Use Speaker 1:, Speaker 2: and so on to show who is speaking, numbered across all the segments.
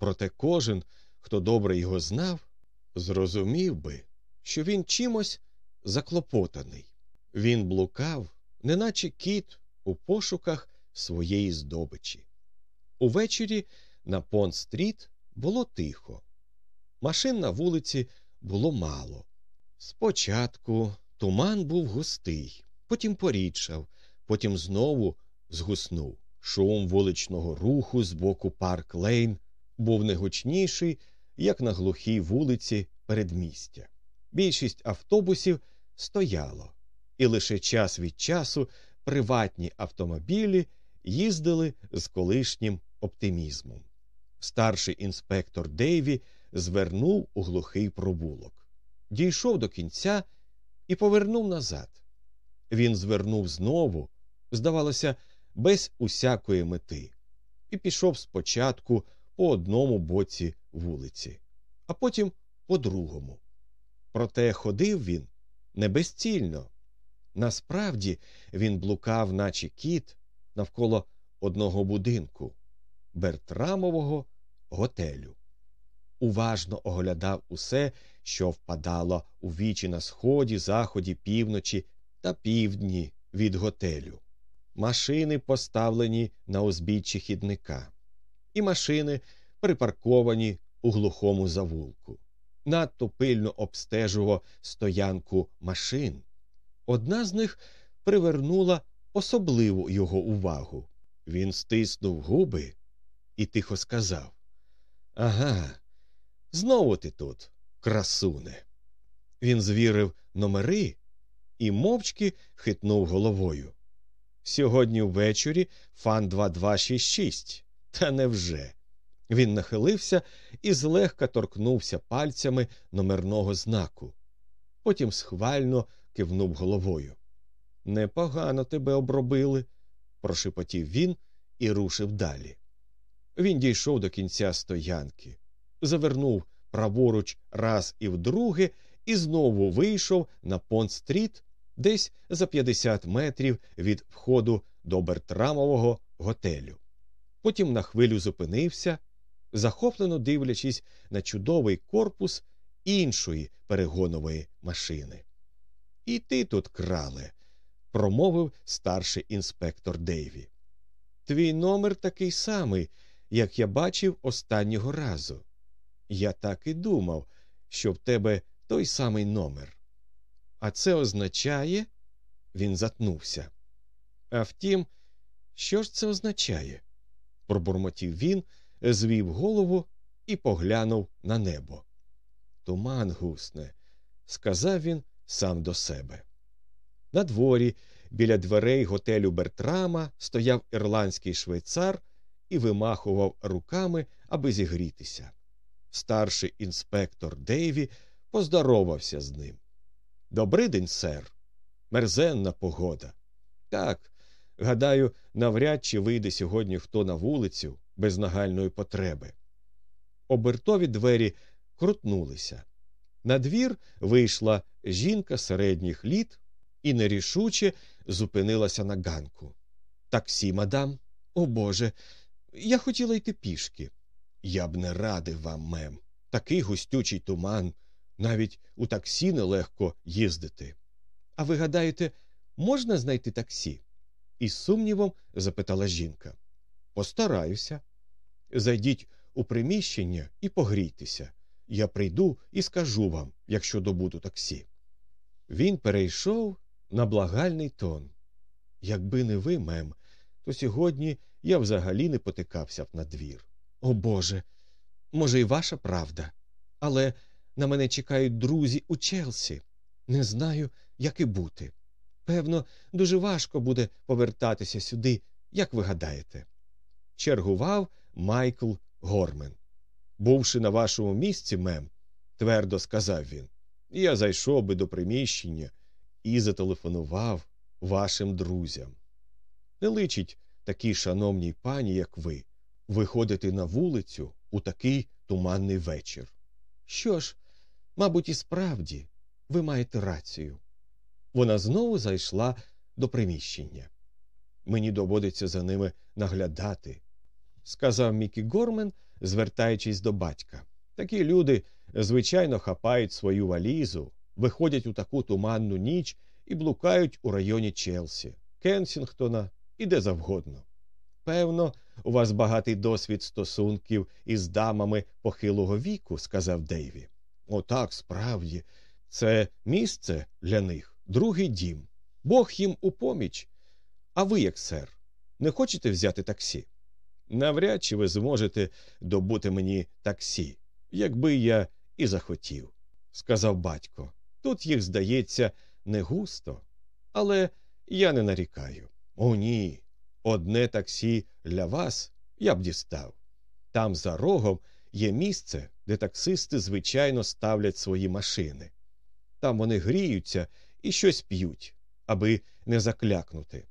Speaker 1: Проте кожен, хто добре його знав, зрозумів би, що він чимось заклопотаний. Він блукав, неначе кіт у пошуках своєї здобичі. Увечері на Понт-стріт було тихо. Машин на вулиці було мало. Спочатку туман був густий, потім порідшав, потім знову згуснув. Шум вуличного руху з боку парк Лейн був не гучніший, як на глухій вулиці передмістя. Більшість автобусів стояло, і лише час від часу приватні автомобілі їздили з колишнім оптимізмом. Старший інспектор Дейві звернув у глухий пробулок, дійшов до кінця і повернув назад. Він звернув знову, здавалося, без усякої мети, і пішов спочатку по одному боці вулиці, а потім по другому. Проте ходив він не безцільно. Насправді він блукав, наче кіт, навколо одного будинку Бертрамового готелю. Уважно оглядав усе, що впадало у вічі на сході, заході, півночі та півдні від готелю. Машини поставлені на узбіччі хідника, і машини припарковані у глухому завулку. Надто пильно обстежував стоянку машин. Одна з них привернула особливу його увагу. Він стиснув губи і тихо сказав Ага, знову ти тут, красуне. Він звірив номери і мовчки хитнув головою. Сьогодні ввечері фан 2266. Та невже? Він нахилився і злегка торкнувся пальцями номерного знаку. Потім схвально кивнув головою. Непогано тебе обробили, прошепотів він і рушив далі. Він дійшов до кінця стоянки, завернув праворуч раз і вдруге, і знову вийшов на Понт-стріт десь за 50 метрів від входу до Бертрамового готелю. Потім на хвилю зупинився, захоплено дивлячись на чудовий корпус іншої перегонової машини. І ти тут, крале, промовив старший інспектор Дейві. Твій номер такий самий, як я бачив останнього разу. Я так і думав, що в тебе той самий номер. А це означає. Він затнувся. А втім, що ж це означає? пробурмотів він, звів голову і поглянув на небо. Туман гусне, сказав він сам до себе. На дворі, біля дверей готелю Бертрама, стояв ірландський швейцар і вимахував руками, аби зігрітися. Старший інспектор Дейві поздоровався з ним. «Добрий день, сер. Мерзенна погода. Так, гадаю, навряд чи вийде сьогодні хто на вулицю без нагальної потреби. Обертові двері крутнулися. На двір вийшла жінка середніх літ і нерішуче зупинилася на ганку. Таксі, мадам, о Боже, я хотіла йти пішки. Я б не радив вам, мем. Такий густючий туман. Навіть у таксі нелегко їздити. А ви гадаєте, можна знайти таксі? із сумнівом запитала жінка. Постараюся. Зайдіть у приміщення і погрійтеся. Я прийду і скажу вам, якщо добуду таксі. Він перейшов на благальний тон. Якби не ви, мем, то сьогодні я взагалі не потикався б на двір. О Боже, може, і ваша правда. Але на мене чекають друзі у Челсі. Не знаю, як і бути. Певно, дуже важко буде повертатися сюди, як ви гадаєте. Чергував Майкл Гормен. Бувши на вашому місці, мем, твердо сказав він, я зайшов би до приміщення і зателефонував вашим друзям. Не личить такій шановній пані, як ви, виходити на вулицю у такий туманний вечір. Що ж, мабуть, і справді ви маєте рацію. Вона знову зайшла до приміщення. Мені доводиться за ними наглядати, сказав Мікі Гормен, звертаючись до батька. Такі люди, звичайно, хапають свою валізу, виходять у таку туманну ніч і блукають у районі Челсі, Кенсінгтона і де завгодно. Певно, у вас багатий досвід стосунків із дамами похилого віку, сказав Дейві. Отак, справді, це місце для них другий дім. Бог їм у поміч. А ви, як сер, не хочете взяти таксі? Навряд чи ви зможете добути мені таксі, якби я і захотів, сказав батько. Тут їх, здається, не густо, але я не нарікаю. О, ні. Одне таксі для вас я б дістав. Там за рогом є місце, де таксисти, звичайно, ставлять свої машини. Там вони гріються і щось п'ють, аби не заклякнути.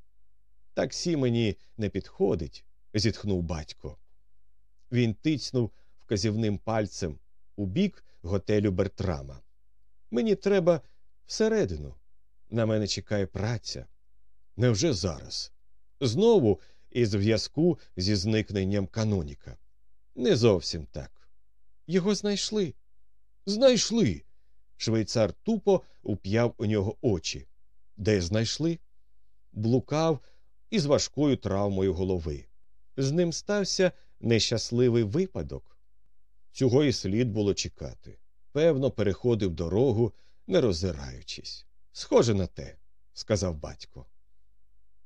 Speaker 1: Таксі мені не підходить, зітхнув батько. Він тицнув вказівним пальцем у бік готелю Бертрама. Мені треба всередину. На мене чекає праця. Невже зараз? Знову із зв'язку зі зникненням каноніка. Не зовсім так. Його знайшли. Знайшли. Швейцар тупо уп'яв у нього очі. Де знайшли? Блукав із важкою травмою голови. З ним стався нещасливий випадок. Цього і слід було чекати. Певно, переходив дорогу, не роззираючись. Схоже на те, сказав батько.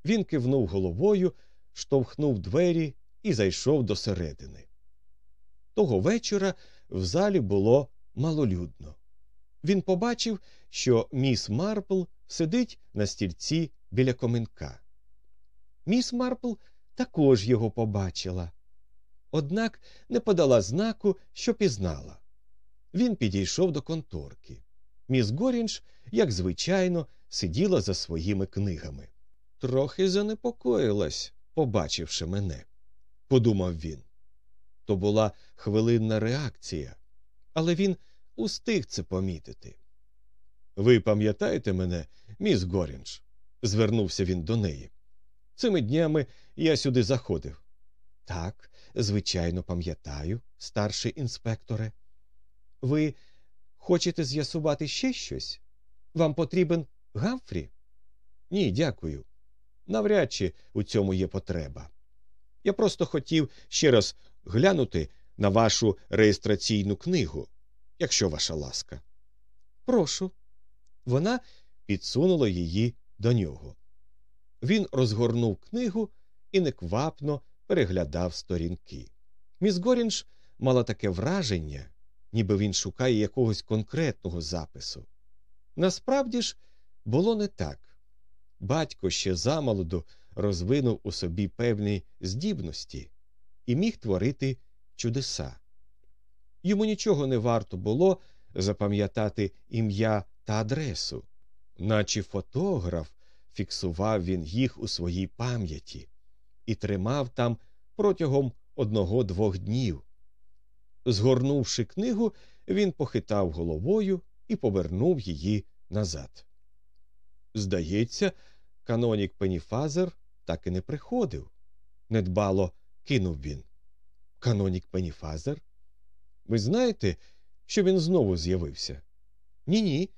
Speaker 1: Він кивнув головою, штовхнув двері і зайшов до середини. Того вечора в залі було малолюдно. Він побачив, що міс Марпл сидить на стільці біля коминка. Міс Марпл також його побачила, однак не подала знаку, що пізнала. Він підійшов до конторки. Міс Горінж, як звичайно, сиділа за своїми книгами. Трохи занепокоїлась, побачивши мене, подумав він. То була хвилинна реакція, але він устиг це помітити. Ви пам'ятаєте мене, міс Горінж? звернувся він до неї. Цими днями я сюди заходив. Так, звичайно, пам'ятаю, старший інспекторе. Ви хочете з'ясувати ще щось? Вам потрібен Гамфрі? Ні, дякую. Навряд чи у цьому є потреба. Я просто хотів ще раз глянути на вашу реєстраційну книгу, якщо ваша ласка. Прошу. Вона підсунула її до нього. Він розгорнув книгу і неквапно переглядав сторінки. Міс Горінж мала таке враження, ніби він шукає якогось конкретного запису. Насправді ж, було не так. Батько ще замолоду розвинув у собі певні здібності і міг творити чудеса. Йому нічого не варто було запам'ятати ім'я та адресу, наче фотограф фіксував він їх у своїй пам'яті і тримав там протягом одного двох днів. Згорнувши книгу, він похитав головою і повернув її назад. Здається, канонік Пеніфазер так і не приходив. Недбало кинув він. Канонік Пеніфазер? Ви знаєте, що він знову з'явився? Ні, ні.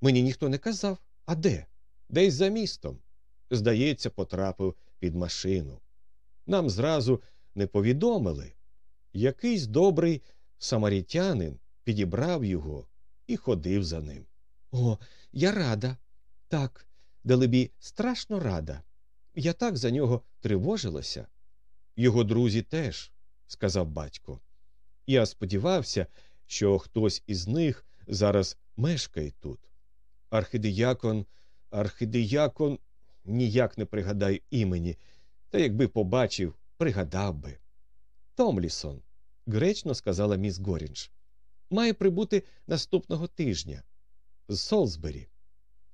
Speaker 1: Мені ніхто не казав. А де? Десь за містом. Здається, потрапив під машину. Нам зразу не повідомили. Якийсь добрий самарітянин підібрав його і ходив за ним. О, я рада. Так, далебі, страшно рада. Я так за нього тривожилася. Його друзі теж, сказав батько. Я сподівався, що хтось із них зараз мешкає тут. Архидіякон, архидіякон ніяк не пригадаю імені, та якби побачив, пригадав би. Томлісон, гречно сказала міс Горінж, має прибути наступного тижня з Солсбері.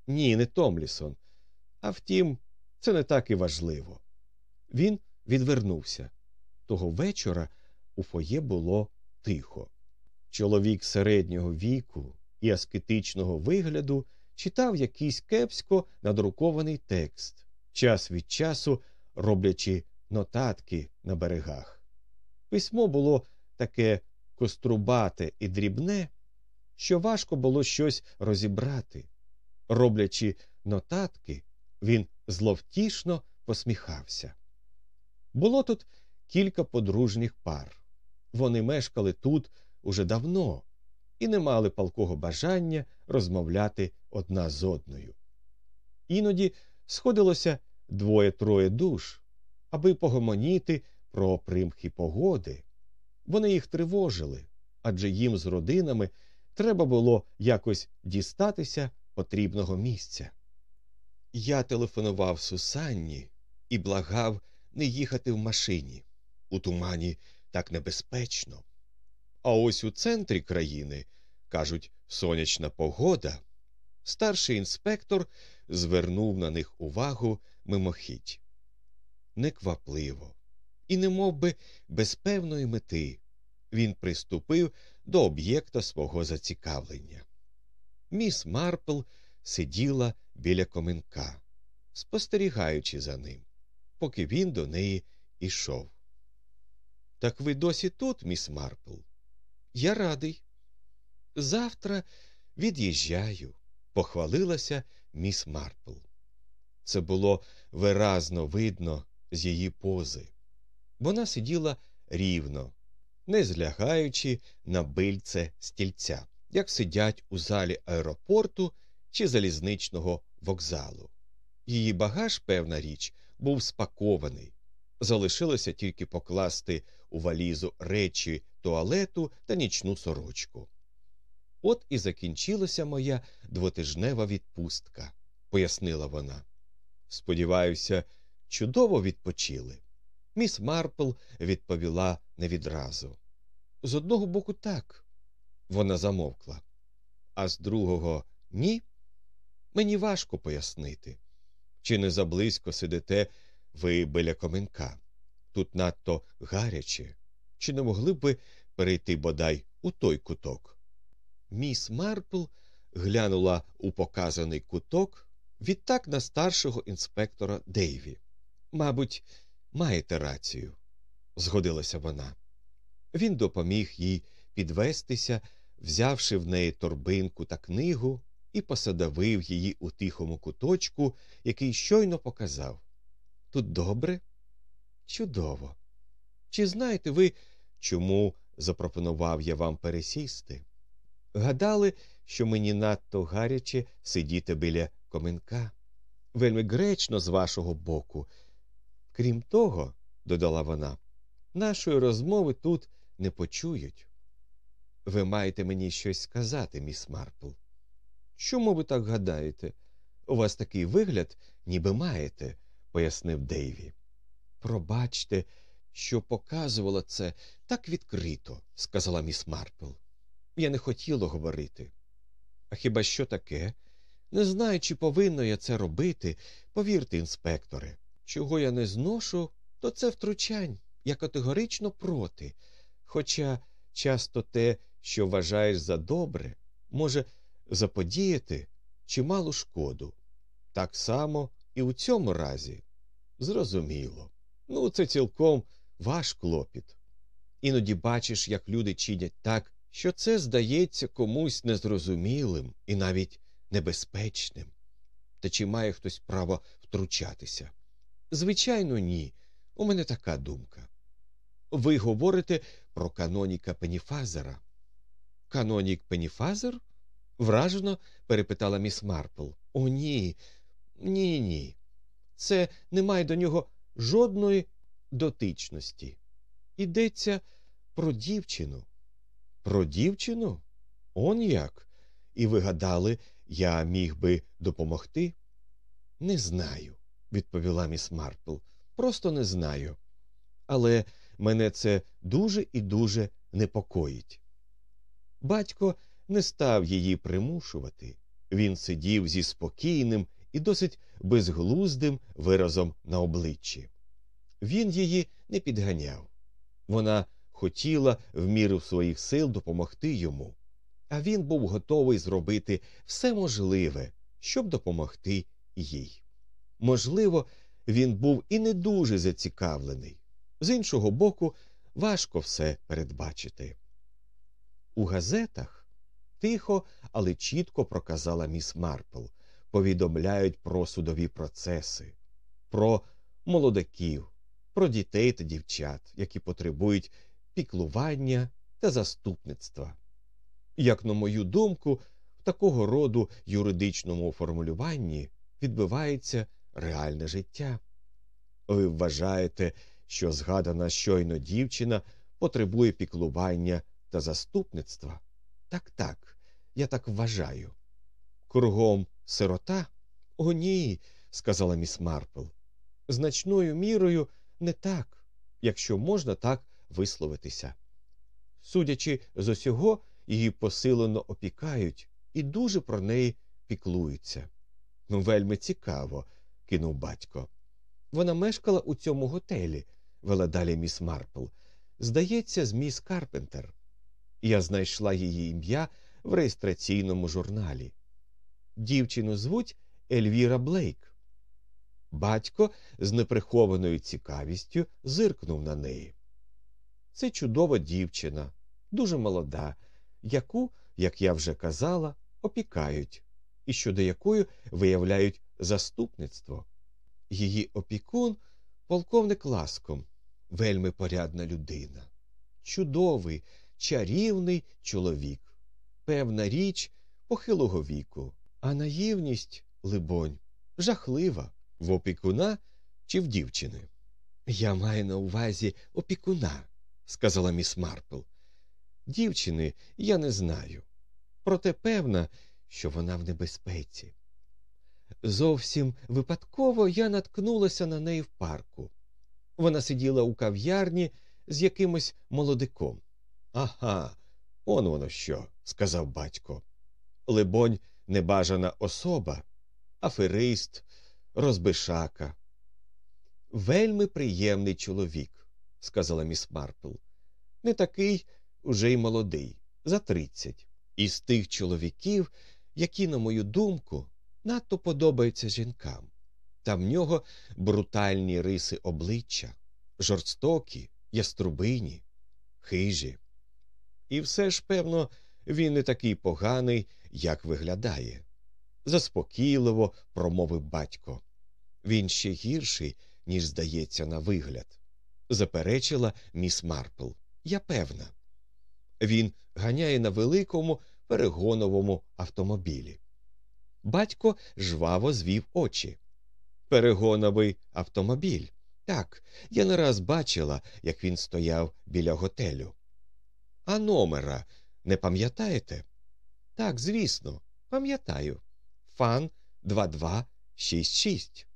Speaker 1: Ні, не Томлісон. А втім, це не так і важливо. Він відвернувся. Того вечора у фоє було тихо. Чоловік середнього віку і аскетичного вигляду читав якийсь кепсько надрукований текст, час від часу роблячи нотатки на берегах. Письмо було таке кострубате і дрібне, що важко було щось розібрати. Роблячи нотатки, він зловтішно посміхався. Було тут кілька подружніх пар. Вони мешкали тут уже давно і не мали палкого бажання розмовляти одна з одною. Іноді сходилося двоє-троє душ, аби погомоніти про примхи погоди. Вони їх тривожили, адже їм з родинами треба було якось дістатися потрібного місця. Я телефонував Сусанні і благав не їхати в машині. У тумані так небезпечно. А ось у центрі країни, кажуть, сонячна погода. Старший інспектор звернув на них увагу мимохідь. Неквапливо, і не мов би, без певної мети він приступив до об'єкта свого зацікавлення. Міс Марпл сиділа біля коменка, спостерігаючи за ним, поки він до неї ішов. Так ви досі тут, міс Марпл? Я радий. Завтра від'їжджаю, похвалилася міс Марпл. Це було виразно видно з її пози. Вона сиділа рівно, не злягаючи на бильце стільця, як сидять у залі аеропорту чи залізничного вокзалу. Її багаж, певна річ, був спакований. Залишилося тільки покласти у валізу речі туалету та нічну сорочку. От і закінчилася моя двотижнева відпустка, пояснила вона. Сподіваюся, чудово відпочили. Міс Марпл відповіла не відразу. З одного боку, так, вона замовкла, а з другого ні. Мені важко пояснити. Чи не заблизько сидите ви біля коменка? Тут надто гаряче. Чи не могли б ви перейти бодай у той куток? Міс Марпл глянула у показаний куток відтак на старшого інспектора Дейві. Мабуть, маєте рацію, згодилася вона. Він допоміг їй підвестися, взявши в неї торбинку та книгу, і посадовив її у тихому куточку, який щойно показав. Тут добре? Чудово. Чи знаєте ви, чому запропонував я вам пересісти? Гадали, що мені надто гаряче сидіти біля коменка. Вельми гречно з вашого боку. Крім того, додала вона, нашої розмови тут не почують. Ви маєте мені щось сказати, міс Марпл. Чому ви так гадаєте? У вас такий вигляд, ніби маєте, пояснив Дейві. Пробачте, що показувала це так відкрито, сказала міс Марпл. Я не хотіла говорити. А хіба що таке? Не знаю, чи повинно я це робити, повірте, інспекторе. Чого я не зношу, то це втручань. Я категорично проти. Хоча часто те, що вважаєш за добре, може заподіяти чималу шкоду. Так само і у цьому разі. Зрозуміло. Ну, це цілком ваш клопіт. Іноді бачиш, як люди чинять так, що це здається комусь незрозумілим і навіть небезпечним. Та чи має хтось право втручатися? Звичайно, ні. У мене така думка. Ви говорите про каноніка Пеніфазера. Канонік Пеніфазер? вражено перепитала міс Марпл. О, ні, ні, ні. Це не має до нього жодної дотичності. Йдеться про дівчину. Про дівчину? Он як? І ви гадали, я міг би допомогти? Не знаю, відповіла міс Марпл. Просто не знаю. Але мене це дуже і дуже непокоїть. Батько не став її примушувати. Він сидів зі спокійним і досить безглуздим виразом на обличчі. Він її не підганяв. Вона хотіла в міру своїх сил допомогти йому, а він був готовий зробити все можливе, щоб допомогти їй. Можливо, він був і не дуже зацікавлений. З іншого боку, важко все передбачити. У газетах тихо, але чітко проказала міс Марпл, повідомляють про судові процеси, про молодиків, про дітей та дівчат, які потребують піклування та заступництва. Як, на мою думку, в такого роду юридичному формулюванні відбувається реальне життя. Ви вважаєте, що згадана щойно дівчина потребує піклування та заступництва? Так, так, я так вважаю. Кругом сирота? О, ні, сказала міс Марпл. Значною мірою не так, якщо можна так висловитися. Судячи з усього, її посилено опікають і дуже про неї піклуються. Ну, вельми цікаво, кинув батько. Вона мешкала у цьому готелі, вела далі міс Марпл. Здається, з міс Карпентер. Я знайшла її ім'я в реєстраційному журналі. Дівчину звуть Ельвіра Блейк. Батько з неприхованою цікавістю зиркнув на неї. Це чудова дівчина, дуже молода, яку, як я вже казала, опікають, і щодо якої виявляють заступництво. Її опікун полковник ласком, вельми порядна людина, чудовий, чарівний чоловік, певна річ похилого віку, а наївність, либонь, жахлива в опікуна чи в дівчини. Я маю на увазі опікуна, сказала міс Марпл. Дівчини я не знаю, проте певна, що вона в небезпеці. Зовсім випадково я наткнулася на неї в парку. Вона сиділа у кав'ярні з якимось молодиком. Ага, он воно що, сказав батько. Либонь, небажана особа, аферист, розбишака. Вельми приємний чоловік, сказала міс Марпл. Не такий уже й молодий, за тридцять. Із тих чоловіків, які, на мою думку, надто подобаються жінкам. Та в нього брутальні риси обличчя, жорстокі, яструбині, хижі. І все ж, певно, він не такий поганий, як виглядає. Заспокійливо промовив батько. Він ще гірший, ніж здається, на вигляд. Заперечила міс Марпл. Я певна. Він ганяє на великому перегоновому автомобілі. Батько жваво звів очі. Перегоновий автомобіль. Так, я не раз бачила, як він стояв біля готелю. А номера не пам'ятаєте? Так, звісно, пам'ятаю. Фан 2266.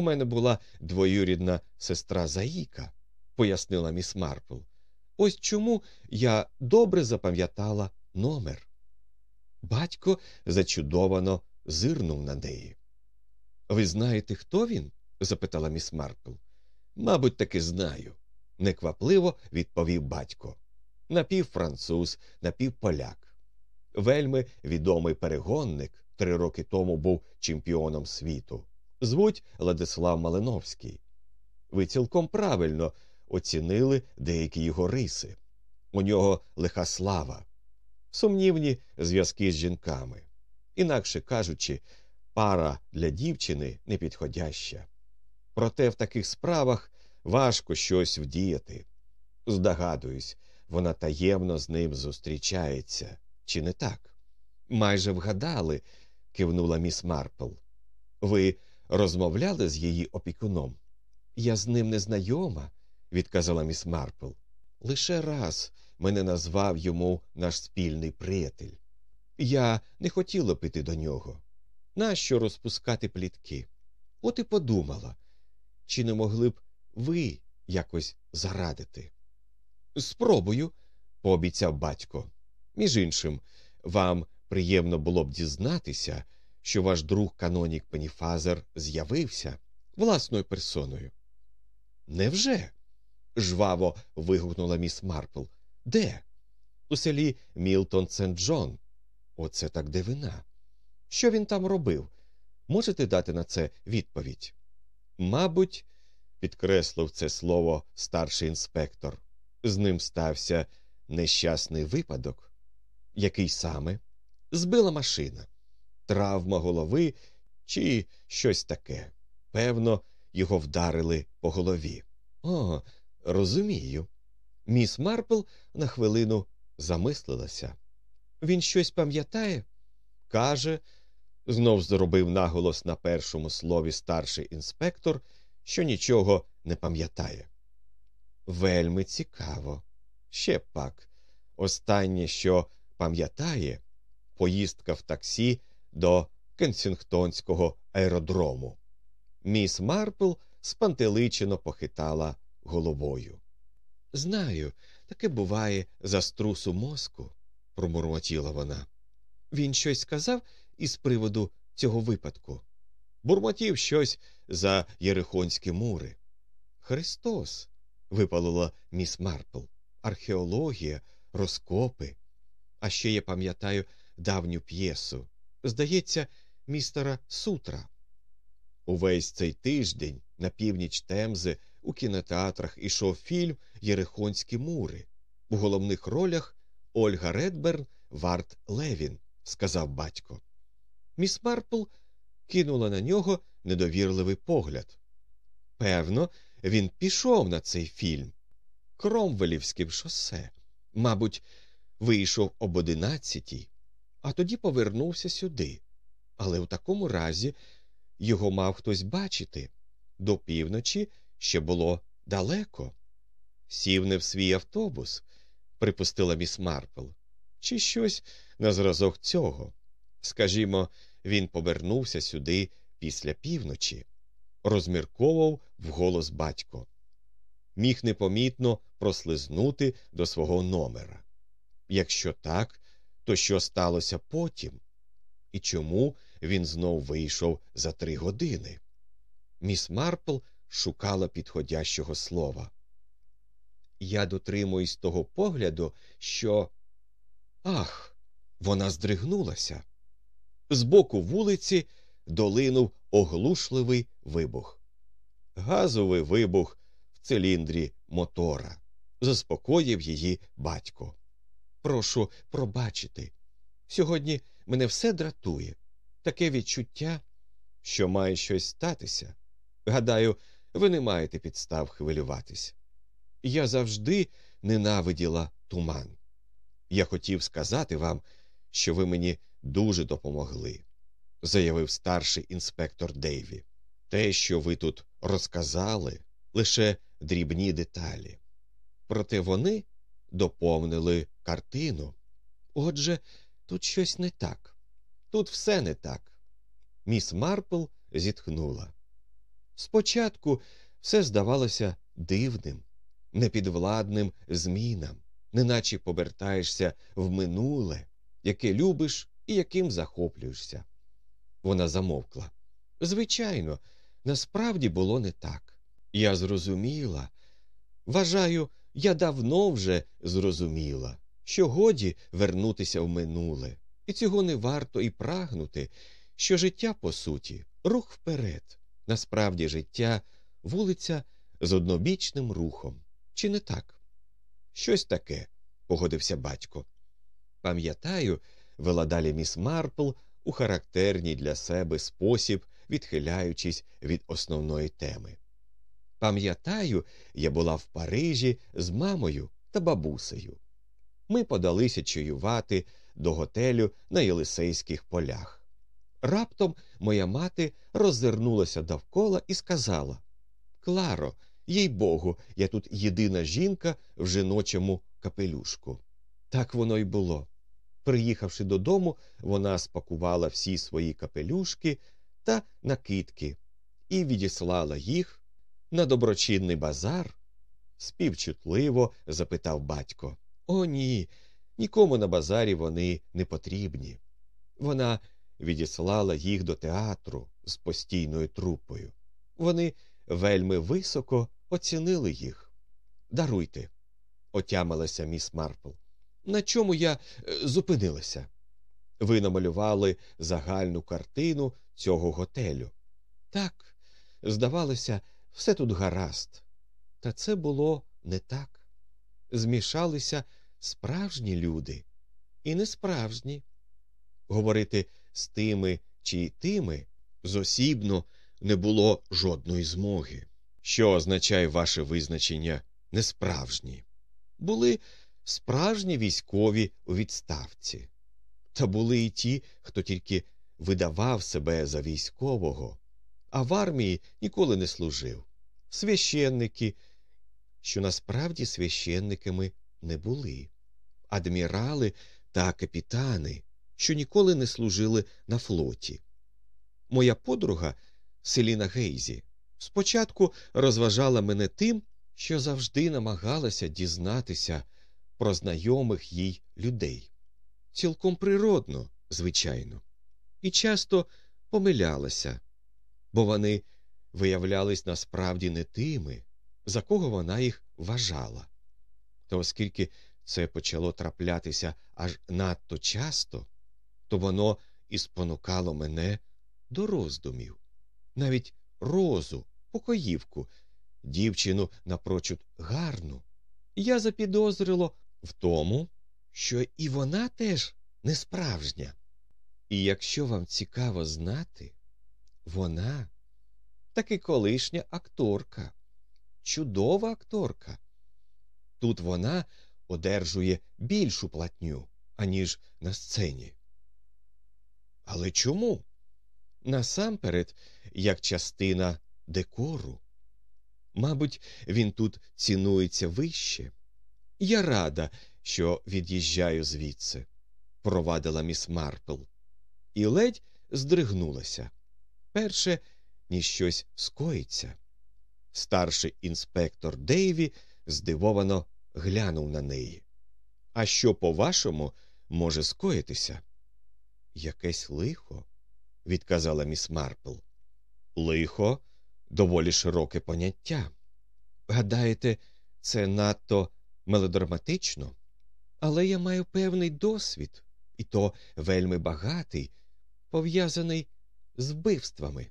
Speaker 1: У мене була двоюрідна сестра Заїка, пояснила міс Марпл. Ось чому я добре запам'ятала номер. Батько зачудовано зирнув на неї. Ви знаєте, хто він? запитала міс Марпл. Мабуть, таки знаю, неквапливо відповів батько. Напівфранцуз, напівполяк. Вельми відомий перегонник три роки тому був чемпіоном світу. Звуть Владислав Малиновський. Ви цілком правильно оцінили деякі його риси. У нього лиха слава, сумнівні зв'язки з жінками. Інакше кажучи, пара для дівчини непідходяща. Проте в таких справах важко щось вдіяти. Здогадуюсь, вона таємно з ним зустрічається, чи не так? Майже вгадали, кивнула міс Марпл. Ви розмовляли з її опікуном? Я з ним не знайома, відказала міс Марпл. Лише раз мене назвав йому наш спільний приятель. Я не хотіла піти до нього. Нащо розпускати плітки? От і подумала, чи не могли б ви якось зарадити? Спробую, пообіцяв батько. Між іншим, вам приємно було б дізнатися, що ваш друг канонік Пеніфазер з'явився власною персоною. Невже? жваво вигукнула міс Марпл. Де? У селі Мілтон Сент Джон. Оце так дивина. Що він там робив? Можете дати на це відповідь? Мабуть, підкреслив це слово старший інспектор, З ним стався нещасний випадок, який саме збила машина, травма голови чи щось таке. Певно, його вдарили по голові. О, розумію. Міс Марпл на хвилину замислилася. Він щось пам'ятає? Каже, знов зробив наголос на першому слові старший інспектор, що нічого не пам'ятає. Вельми цікаво. Ще пак. Останнє, що пам'ятає, поїздка в таксі до Кенсінгтонського аеродрому. Міс Марпл спантеличено похитала головою. Знаю, таке буває за струсу мозку, промурмотіла вона. Він щось сказав із приводу цього випадку. Бурмотів щось за Єрихонські мури. Христос. випалила міс Марпл. Археологія, розкопи. А ще я пам'ятаю давню п'єсу. Здається, містера Сутра. Увесь цей тиждень на північ Темзи у кінотеатрах ішов фільм Єрихонські мури. У головних ролях Ольга Редберн, Варт Левін, сказав батько. Міс Марпл кинула на нього недовірливий погляд. Певно, він пішов на цей фільм. Кромвелівським шосе. Мабуть, вийшов об одинадцятій, а тоді повернувся сюди. Але в такому разі його мав хтось бачити. До півночі ще було далеко. Сів не в свій автобус, припустила міс Марпл, чи щось на зразок цього. Скажімо, він повернувся сюди після півночі, розмірковував вголос батько. Міг непомітно прослизнути до свого номера. Якщо так, то що сталося потім? І чому він знов вийшов за три години? Міс Марпл шукала підходящого слова. Я дотримуюсь того погляду, що. Ах, вона здригнулася. З боку вулиці долинув оглушливий вибух. Газовий вибух в циліндрі мотора. Заспокоїв її батько. Прошу пробачити. Сьогодні мене все дратує. Таке відчуття, що має щось статися. Гадаю, ви не маєте підстав хвилюватись. Я завжди ненавиділа туман. Я хотів сказати вам, що ви мені дуже допомогли, заявив старший інспектор Дейві. Те, що ви тут розказали, лише дрібні деталі. Проте вони доповнили картину. Отже, тут щось не так. Тут все не так. Міс Марпл зітхнула. Спочатку все здавалося дивним, непідвладним змінам, неначе повертаєшся в минуле, яке любиш і яким захоплюєшся. Вона замовкла. Звичайно, насправді було не так. Я зрозуміла. Вважаю, я давно вже зрозуміла, що годі вернутися в минуле, і цього не варто і прагнути, що життя, по суті, рух вперед. Насправді життя вулиця з однобічним рухом. Чи не так? Щось таке, погодився батько. Пам'ятаю, вела далі міс Марпл у характерній для себе спосіб, відхиляючись від основної теми. Пам'ятаю, я була в Парижі з мамою та бабусею. Ми подалися чаювати до готелю на Єлисейських полях. Раптом моя мати роззирнулася довкола і сказала Кларо, їй богу, я тут єдина жінка в жіночому капелюшку. Так воно й було. Приїхавши додому, вона спакувала всі свої капелюшки та накидки і відіслала їх на доброчинний базар. Співчутливо запитав батько. О, ні, нікому на базарі вони не потрібні. Вона відіслала їх до театру з постійною трупою. Вони вельми високо оцінили їх. Даруйте, отямилася міс Марпл. На чому я е, зупинилася? Ви намалювали загальну картину цього готелю. Так, здавалося, все тут гаразд. Та це було не так. змішалися справжні люди і несправжні. Говорити з тими чи тими зосібно не було жодної змоги. Що означає ваше визначення несправжні? Були справжні військові у відставці, та були і ті, хто тільки видавав себе за військового, а в армії ніколи не служив, священники, що насправді священниками не були, адмірали та капітани, що ніколи не служили на флоті. Моя подруга Селіна Гейзі спочатку розважала мене тим, що завжди намагалася дізнатися про знайомих їй людей. Цілком природно, звичайно, і часто помилялася, бо вони виявлялись насправді не тими, за кого вона їх вважала. Та оскільки це почало траплятися аж надто часто, то воно і спонукало мене до роздумів, навіть розу, покоївку, дівчину напрочуд гарну. Я запідозрило в тому, що і вона теж не справжня. І якщо вам цікаво знати, вона таки колишня акторка, чудова акторка. Тут вона одержує більшу платню, аніж на сцені. Але чому? Насамперед, як частина декору. Мабуть, він тут цінується вище. Я рада, що від'їжджаю звідси, провадила міс Марпл, і ледь здригнулася. Перше, ніж щось скоїться. Старший інспектор Дейві здивовано глянув на неї. А що, по-вашому, може скоїтися? Якесь лихо, відказала міс Марпл. Лихо доволі широке поняття. Гадаєте, це надто мелодраматично? Але я маю певний досвід, і то вельми багатий, пов'язаний з вбивствами.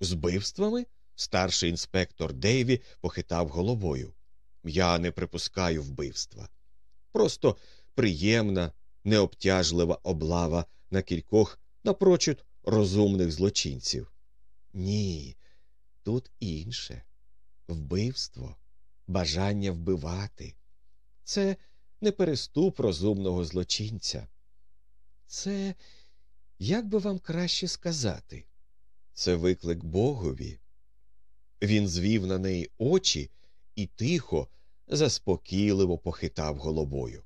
Speaker 1: З вбивствами? Старший інспектор Дейві похитав головою. Я не припускаю вбивства. Просто приємна, необтяжлива облава на кількох напрочуд розумних злочинців. Ні, тут інше вбивство, бажання вбивати. Це не переступ розумного злочинця. Це, як би вам краще сказати, це виклик Богові. Він звів на неї очі і тихо, заспокійливо похитав головою.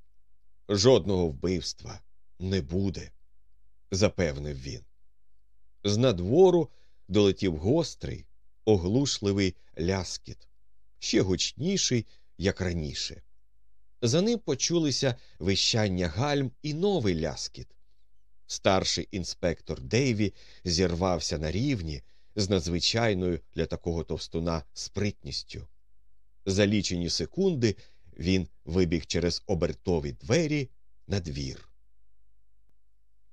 Speaker 1: Жодного вбивства не буде, запевнив він. З надвору долетів гострий, оглушливий ляскіт, ще гучніший, як раніше. За ним почулися вищання гальм і новий ляскіт. Старший інспектор Дейві зірвався на рівні з надзвичайною для такого товстуна спритністю. За лічені секунди він вибіг через обертові двері на двір.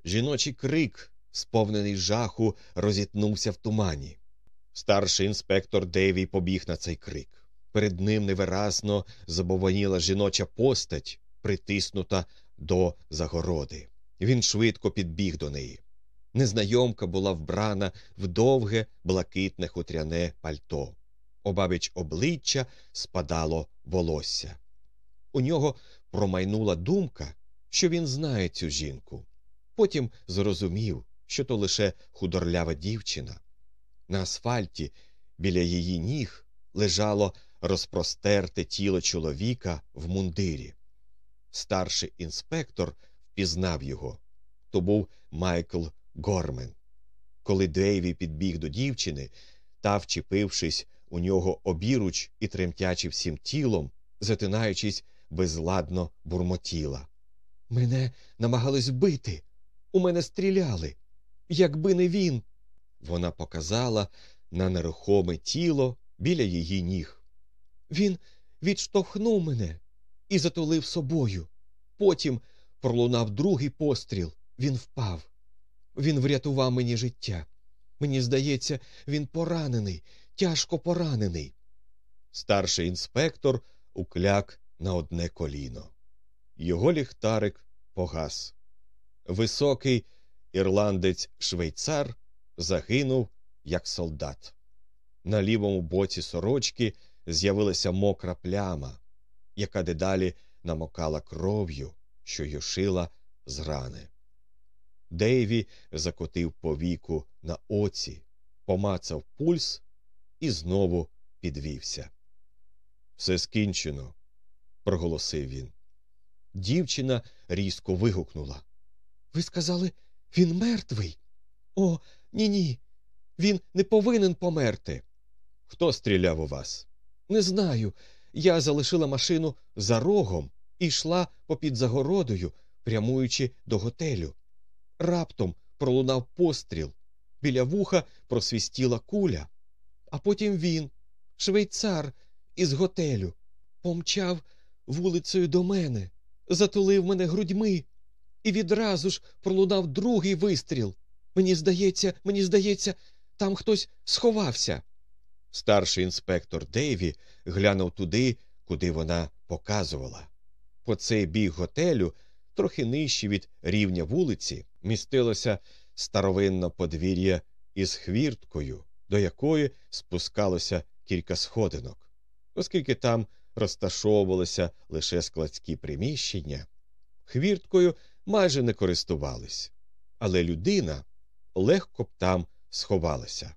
Speaker 1: Жіночий крик, сповнений жаху, розітнувся в тумані. Старший інспектор Дейві побіг на цей крик. Перед ним невиразно забовоніла жіноча постать, притиснута до загороди. Він швидко підбіг до неї. Незнайомка була вбрана в довге, блакитне хутряне пальто. Обабіч обличчя спадало волосся. У нього промайнула думка, що він знає цю жінку. Потім зрозумів, що то лише худорлява дівчина. На асфальті біля її ніг лежало розпростерте тіло чоловіка в мундирі. Старший інспектор впізнав його. То був Майкл Гормен. Коли Дейві підбіг до дівчини та, вчепившись у нього обіруч і тремтячи всім тілом, затинаючись, безладно бурмотіла. Мене намагались бити, у мене стріляли. Якби не він. Вона показала на нерухоме тіло біля її ніг. Він відштовхнув мене і затулив собою. Потім пролунав другий постріл. Він впав. Він врятував мені життя. Мені здається, він поранений, тяжко поранений. Старший інспектор укляк на одне коліно. Його ліхтарик погас. Високий ірландець швейцар загинув як солдат. На лівому боці сорочки з'явилася мокра пляма, яка дедалі намокала кров'ю, що юшила з рани. Дейві закотив повіку на оці, помацав пульс і знову підвівся. Все скінчено, проголосив він. Дівчина різко вигукнула. Ви сказали, він мертвий? О, ні ні. Він не повинен померти. Хто стріляв у вас? Не знаю. Я залишила машину за рогом і йшла попід загородою, прямуючи до готелю. Раптом пролунав постріл. Біля вуха просвістіла куля, а потім він, швейцар із готелю, помчав вулицею до мене, затулив мене грудьми, і відразу ж пролунав другий вистріл. Мені здається, мені здається, там хтось сховався. Старший інспектор Дейві глянув туди, куди вона показувала. По цей бік готелю, трохи нижче від рівня вулиці, містилося старовинне подвір'я із хвірткою, до якої спускалося кілька сходинок. Оскільки там розташовувалися лише складські приміщення, хвірткою майже не користувались, але людина легко б там сховалася.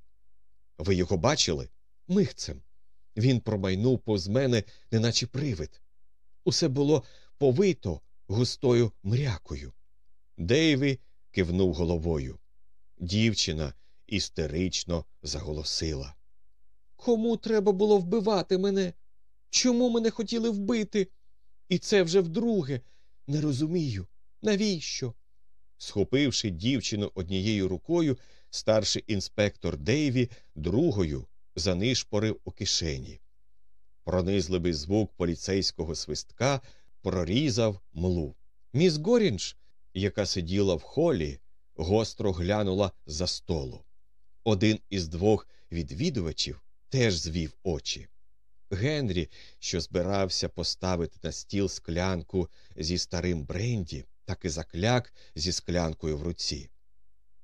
Speaker 1: Ви його бачили? Михцем. Він промайнув повз мене, неначе привид. Усе було повито густою мрякою. Дейві кивнув головою. Дівчина істерично заголосила. Кому треба було вбивати мене? Чому мене хотіли вбити? І це вже вдруге. Не розумію. Навіщо? Схопивши дівчину однією рукою, старший інспектор Дейві другою занишпорив у кишені. Пронизливий звук поліцейського свистка прорізав млу. Міс Горінч, яка сиділа в холі, гостро глянула за столу. Один із двох відвідувачів теж звів очі. Генрі, що збирався поставити на стіл склянку зі старим бренді, так і закляк зі склянкою в руці.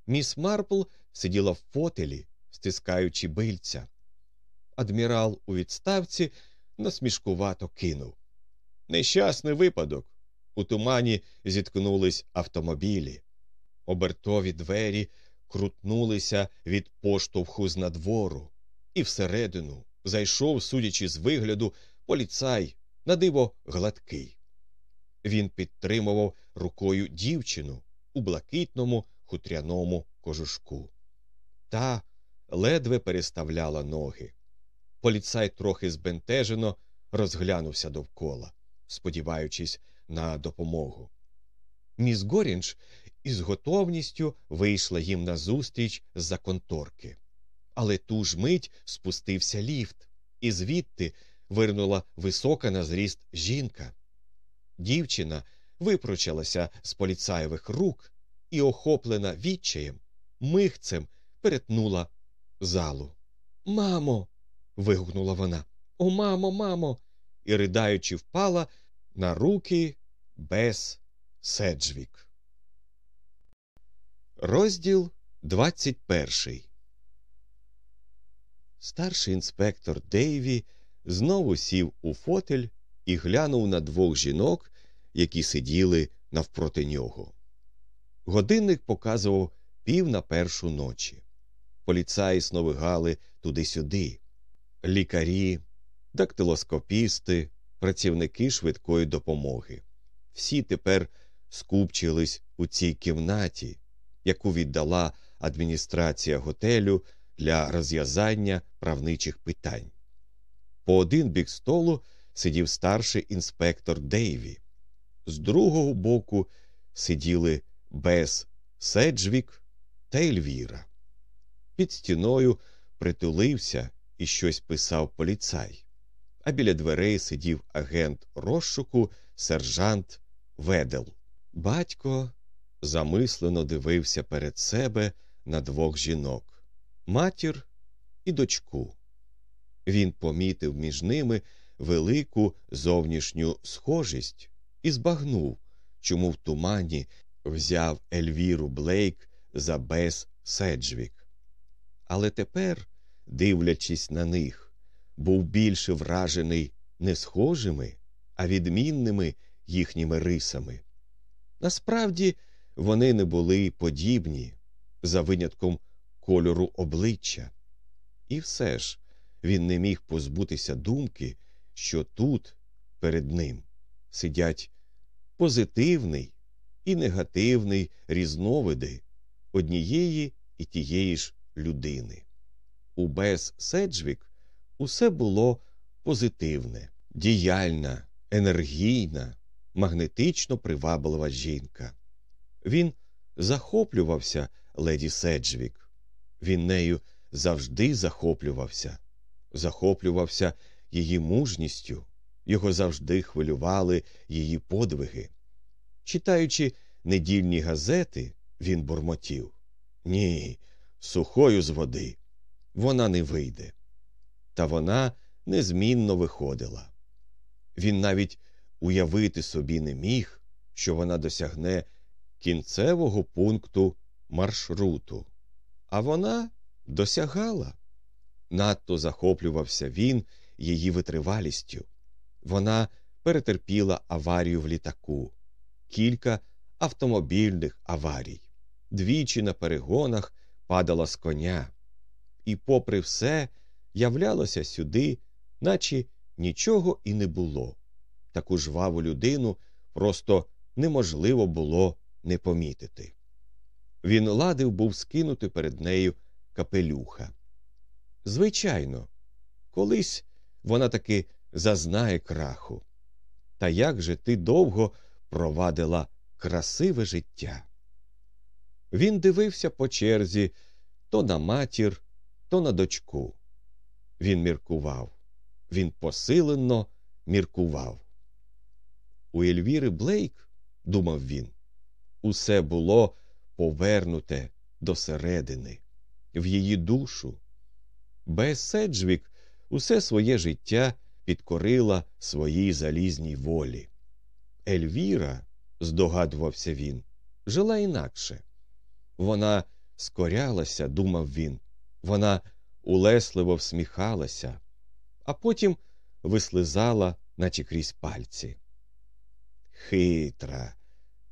Speaker 1: Міс Марпл сиділа в фотелі, стискаючи бильця. Адмірал у відставці насмішкувато кинув. Нещасний випадок. У тумані зіткнулись автомобілі. Обертові двері крутнулися від поштовху з надвору, і всередину зайшов, судячи з вигляду, поліцай на диво гладкий. Він підтримував рукою дівчину у блакитному хутряному кожушку. Та ледве переставляла ноги. Поліцай трохи збентежено розглянувся довкола, сподіваючись на допомогу. Міс Горінч із готовністю вийшла їм назустріч з-за конторки. Але ту ж мить спустився ліфт, і звідти вирнула висока на зріст жінка. Дівчина випручалася з поліцаєвих рук і, охоплена відчаєм, михцем перетнула залу. Мамо. вигукнула вона. О, мамо, мамо. і, ридаючи, впала на руки без Седжвік. Розділ 21 Старший інспектор Дейві знову сів у фотель і глянув на двох жінок, які сиділи навпроти нього. Годинник показував пів на першу ночі. Поліцаї сновигали туди-сюди. Лікарі, дактилоскопісти, працівники швидкої допомоги. Всі тепер скупчились у цій кімнаті, яку віддала адміністрація готелю для розв'язання правничих питань. По один бік столу сидів старший інспектор Дейві, з другого боку сиділи Бес Седжвік та Ельвіра. Під стіною притулився і щось писав поліцай, а біля дверей сидів агент розшуку сержант Ведел. Батько замислено дивився перед себе на двох жінок матір і дочку. Він помітив між ними велику зовнішню схожість і збагнув, чому в тумані взяв Ельвіру Блейк за Бес Седжвік. Але тепер, дивлячись на них, був більше вражений не схожими, а відмінними їхніми рисами. Насправді вони не були подібні за винятком кольору обличчя. І все ж він не міг позбутися думки, що тут, перед ним, сидять позитивний і негативний різновиди однієї і тієї ж людини. У Бес Седжвік усе було позитивне, діяльна, енергійна, магнетично приваблива жінка. Він захоплювався леді Седжвік. Він нею завжди захоплювався, захоплювався її мужністю, його завжди хвилювали її подвиги. Читаючи недільні газети, він бурмотів Ні, сухою з води. Вона не вийде. Та вона незмінно виходила. Він навіть уявити собі не міг, що вона досягне кінцевого пункту маршруту. А вона досягала. Надто захоплювався він її витривалістю. Вона перетерпіла аварію в літаку, кілька автомобільних аварій, двічі на перегонах падала з коня, і, попри все, являлося сюди, наче нічого і не було. Таку жваву людину просто неможливо було не помітити. Він ладив був скинути перед нею капелюха. Звичайно, колись вона таки зазнає краху. Та як же ти довго провадила красиве життя? Він дивився по черзі то на матір, то на дочку. Він міркував, він посилено міркував. У Ельвіри Блейк, думав він, усе було повернуте до середини, в її душу. Без Седжвік усе своє життя підкорила своїй залізній волі. Ельвіра, здогадувався він, жила інакше. Вона скорялася, думав він, вона улесливо всміхалася, а потім вислизала, наче крізь пальці. Хитра,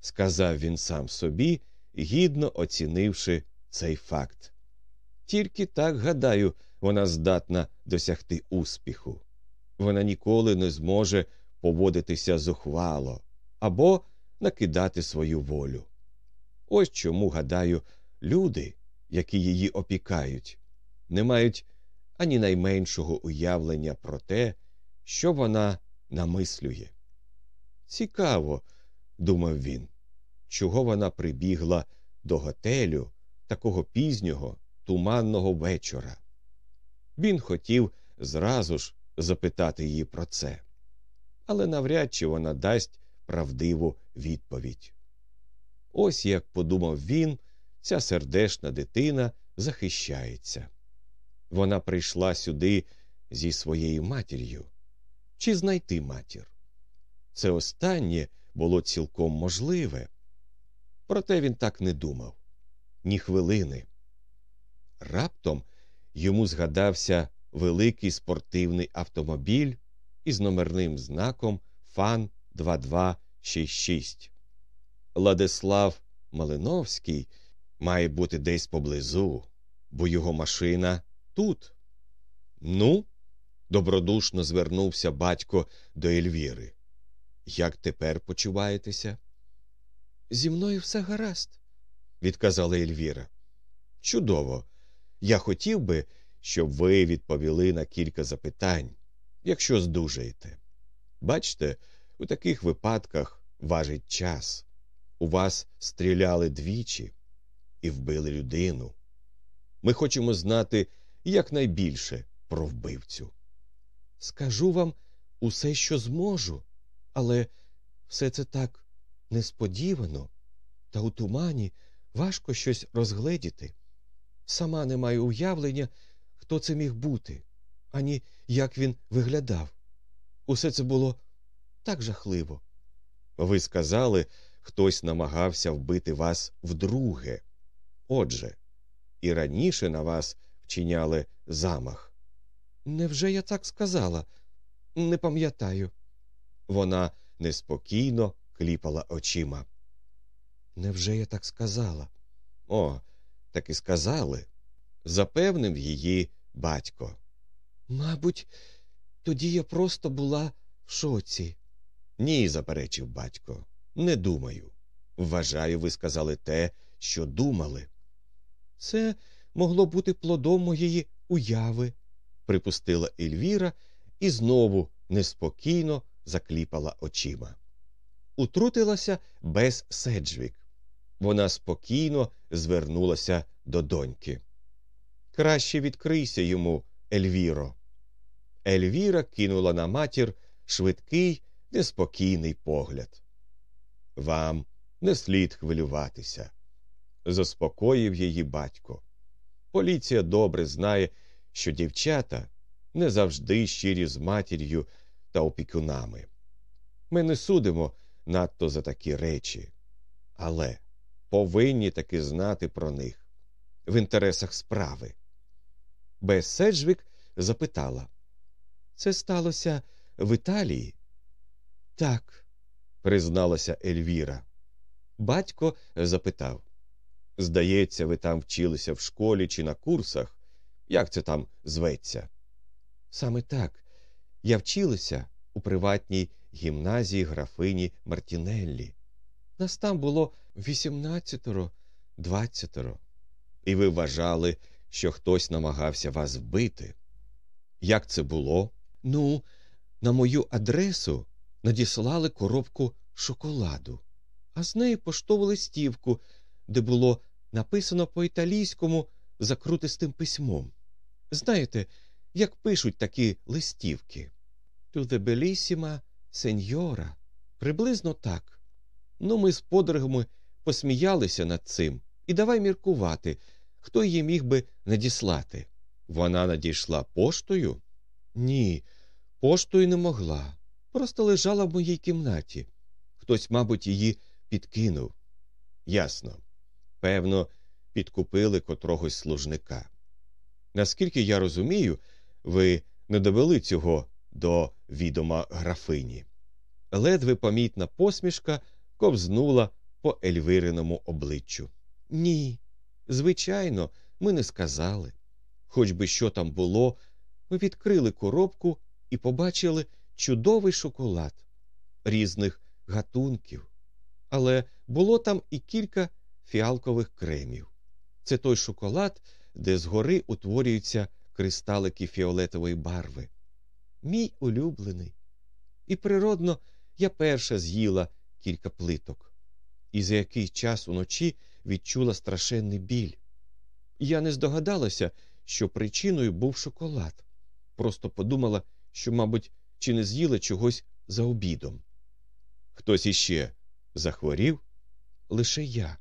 Speaker 1: сказав він сам собі, гідно оцінивши цей факт. Тільки так, гадаю, вона здатна досягти успіху. Вона ніколи не зможе поводитися зухвало або накидати свою волю. Ось чому, гадаю, люди, які її опікають, не мають ані найменшого уявлення про те, що вона намислює. Цікаво, думав він, чого вона прибігла до готелю такого пізнього, туманного вечора. Він хотів зразу ж запитати її про це, але навряд чи вона дасть правдиву відповідь. Ось як подумав він, ця сердешна дитина захищається. Вона прийшла сюди зі своєю матір'ю. Чи знайти матір? Це останнє було цілком можливе. Проте він так не думав ні хвилини. Раптом йому згадався великий спортивний автомобіль із номерним знаком Фан 2266. Ладислав Малиновський має бути десь поблизу, бо його машина тут. Ну, добродушно звернувся батько до Ельвіри. Як тепер почуваєтеся? Зі мною все гаразд, відказала Ельвіра. Чудово. Я хотів би, щоб ви відповіли на кілька запитань, якщо здужаєте. Бачте, у таких випадках важить час. У вас стріляли двічі і вбили людину. Ми хочемо знати якнайбільше про вбивцю. Скажу вам усе, що зможу, але все це так несподівано, та у тумані важко щось розгледіти. Сама не маю уявлення, хто це міг бути, ані як він виглядав.
Speaker 2: Усе це було так жахливо.
Speaker 1: Ви сказали, хтось намагався вбити вас вдруге. Отже, і раніше на вас вчиняли замах.
Speaker 2: Невже я так сказала? Не пам'ятаю.
Speaker 1: Вона неспокійно кліпала очима.
Speaker 2: Невже я так сказала?
Speaker 1: О, так і сказали. Запевнив її батько.
Speaker 2: Мабуть, тоді я просто була в шоці.
Speaker 1: Ні, заперечив батько. Не думаю. Вважаю, ви сказали те, що думали.
Speaker 2: Це могло бути плодом моєї уяви,
Speaker 1: припустила Ельвіра і знову неспокійно закліпала очима. Утрутилася без Седжвік. Вона спокійно звернулася до доньки. Краще відкрийся йому, Ельвіро. Ельвіра кинула на матір швидкий, неспокійний погляд. Вам не слід хвилюватися, заспокоїв її батько. Поліція добре знає, що дівчата не завжди щирі з матір'ю та опікунами. Ми не судимо надто за такі речі, але повинні таки знати про них в інтересах справи. Бес Седжвік запитала Це сталося в Італії?
Speaker 2: Так,
Speaker 1: призналася Ельвіра. Батько запитав Здається, ви там вчилися в школі чи на курсах? Як це там зветься?
Speaker 2: Саме так. Я вчилася у приватній гімназії графині Мартінеллі. Нас там було вісімнадцятеро, двадцятеро.
Speaker 1: І ви вважали, що хтось намагався вас вбити? Як це було?
Speaker 2: Ну, на мою адресу надіслали коробку шоколаду, а з неї поштову листівку, де було написано по італійському закрутистим письмом. Знаєте, як пишуть такі листівки? «To the bellissima сеньора. Приблизно так. Ну, ми з подругами посміялися над цим і давай міркувати, хто її міг би надіслати.
Speaker 1: Вона надійшла поштою?
Speaker 2: Ні, поштою не могла. Просто лежала в моїй кімнаті. Хтось, мабуть, її підкинув.
Speaker 1: Ясно. Певно, підкупили котрогось служника. Наскільки я розумію, ви не довели цього до відома графині. Ледве помітна посмішка ковзнула по Ельвириному обличчю.
Speaker 2: Ні, звичайно, ми не сказали. Хоч би що там було, ми відкрили коробку і побачили чудовий шоколад різних гатунків. Але було там і кілька фіалкових кремів. Це той шоколад, де згори утворюються кристалики фіолетової барви. Мій улюблений. І природно я перша з'їла кілька плиток, і за який час уночі відчула страшенний біль. Я не здогадалася, що причиною був шоколад. Просто подумала, що, мабуть, чи не з'їла чогось за обідом.
Speaker 1: Хтось іще захворів?
Speaker 2: Лише я.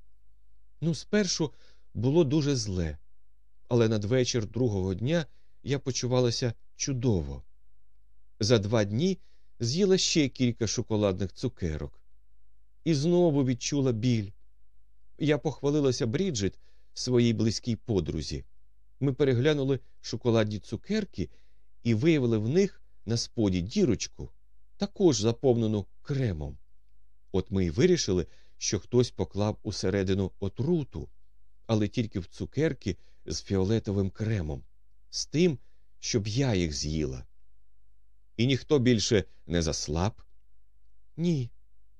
Speaker 2: Ну, спершу було дуже зле, але надвечір другого дня я почувалася чудово. За два дні з'їла ще кілька шоколадних цукерок і знову відчула біль. Я похвалилася Бріджит, своїй близькій подрузі. Ми переглянули шоколадні цукерки і виявили в них на споді дірочку, також заповнену кремом. От ми й вирішили, що хтось поклав усередину отруту, але тільки в цукерки з фіолетовим кремом, з тим, щоб я їх з'їла.
Speaker 1: І ніхто більше не заслаб?
Speaker 2: Ні.